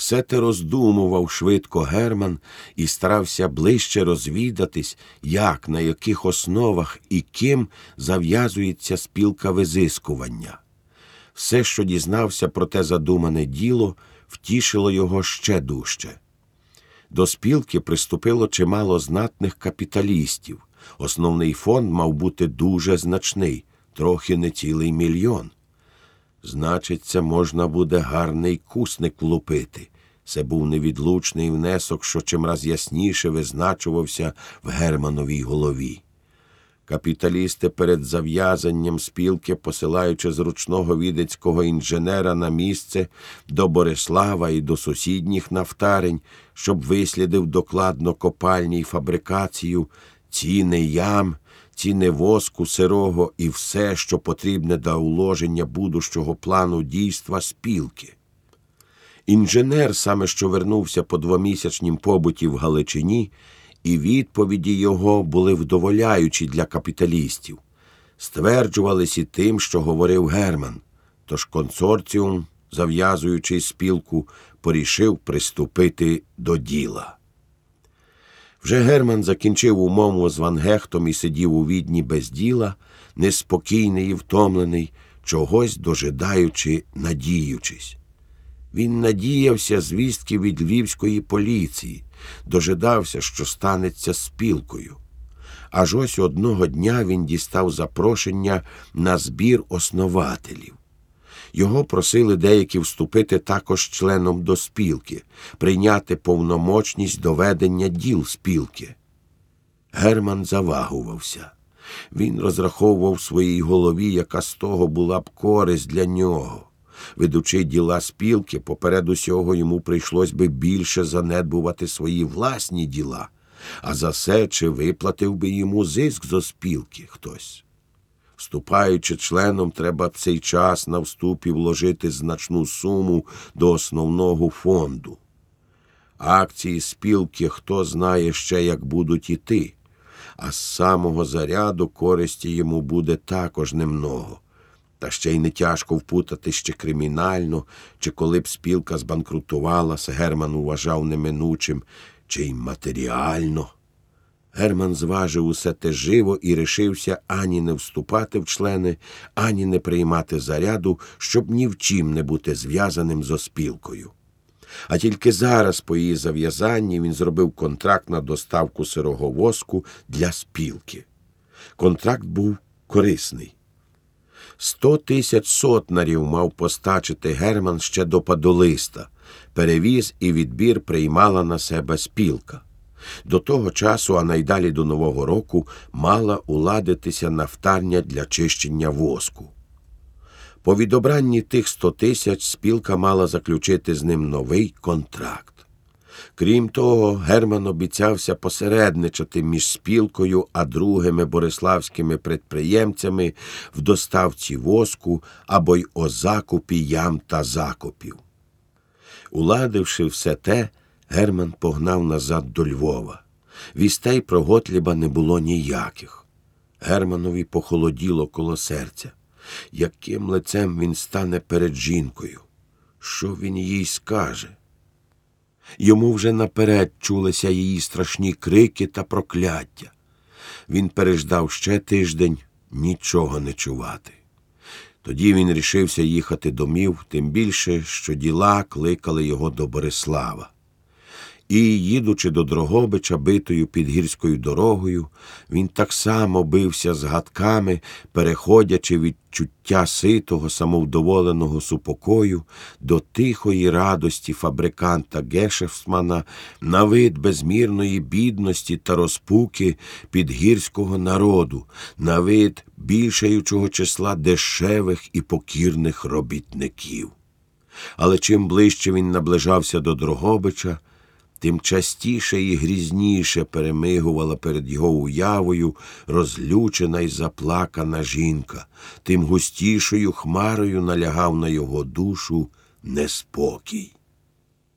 Все те роздумував швидко Герман і старався ближче розвідатись, як, на яких основах і ким зав'язується спілка визискування. Все, що дізнався про те задумане діло, втішило його ще дужче. До спілки приступило чимало знатних капіталістів. Основний фонд мав бути дуже значний, трохи не цілий мільйон. Значиться, можна буде гарний кусник лупити. Це був невідлучний внесок, що чимраз ясніше визначувався в Германовій голові. Капіталісти перед зав'язанням спілки, посилаючи зручного відецького інженера на місце до Борислава і до сусідніх нафтарень, щоб вислідив докладно копальні й фабрикацію, ціни ям, ціни воску сирого і все, що потрібне для уложення будущого плану дійства спілки. Інженер саме що вернувся по двомісячнім побуті в Галичині, і відповіді його були вдоволяючі для капіталістів, стверджувались і тим, що говорив Герман. Тож консорціум, зав'язуючи спілку, порішив приступити до діла. Вже Герман закінчив умову з Ван Гехтом і сидів у відні без діла, неспокійний і втомлений, чогось дожидаючи, надіючись. Він надіявся звістки від львівської поліції, дожидався, що станеться спілкою. Аж ось одного дня він дістав запрошення на збір основателів. Його просили деякі вступити також членом до спілки, прийняти повномочність доведення діл спілки. Герман завагувався. Він розраховував в своїй голові, яка з того була б користь для нього. Ведучи діла спілки, поперед усього йому прийшлось би більше занедбувати свої власні діла, а за це чи виплатив би йому зиск зо спілки хтось. Вступаючи членом, треба в цей час на вступі вложити значну суму до основного фонду. Акції спілки хто знає ще, як будуть іти, а з самого заряду користі йому буде також немного. Та ще й не тяжко впутати ще кримінально, чи коли б спілка збанкрутувалася, Герман вважав неминучим, чи й матеріально. Герман зважив усе те живо і рішився ані не вступати в члени, ані не приймати заряду, щоб ні в чим не бути зв'язаним зо спілкою. А тільки зараз, по її зав'язанні, він зробив контракт на доставку сирого воску для спілки. Контракт був корисний. Сто тисяч сотнарів мав постачити Герман ще до падолиста. Перевіз і відбір приймала на себе спілка. До того часу, а найдалі до Нового року, мала уладитися нафтарня для чищення воску. По відобранні тих сто тисяч спілка мала заключити з ним новий контракт. Крім того, Герман обіцявся посередничати між спілкою а другими бориславськими предприємцями в доставці воску або й о закупі ям та закупів. Уладивши все те, Герман погнав назад до Львова. Вістей про Готліба не було ніяких. Германові похолоділо коло серця. Яким лицем він стане перед жінкою? Що він їй скаже? Йому вже наперед чулися її страшні крики та прокляття. Він переждав ще тиждень нічого не чувати. Тоді він рішився їхати домів, тим більше, що діла кликали його до Борислава. І, їдучи до Дрогобича битою підгірською дорогою, він так само бився з гадками, переходячи від чуття ситого, самовдоволеного супокою до тихої радості фабриканта Гешефсмана на вид безмірної бідності та розпуки підгірського народу, на вид більшаючого числа дешевих і покірних робітників. Але чим ближче він наближався до Дрогобича, тим частіше і грізніше перемигувала перед його уявою розлючена й заплакана жінка, тим густішою хмарою налягав на його душу неспокій.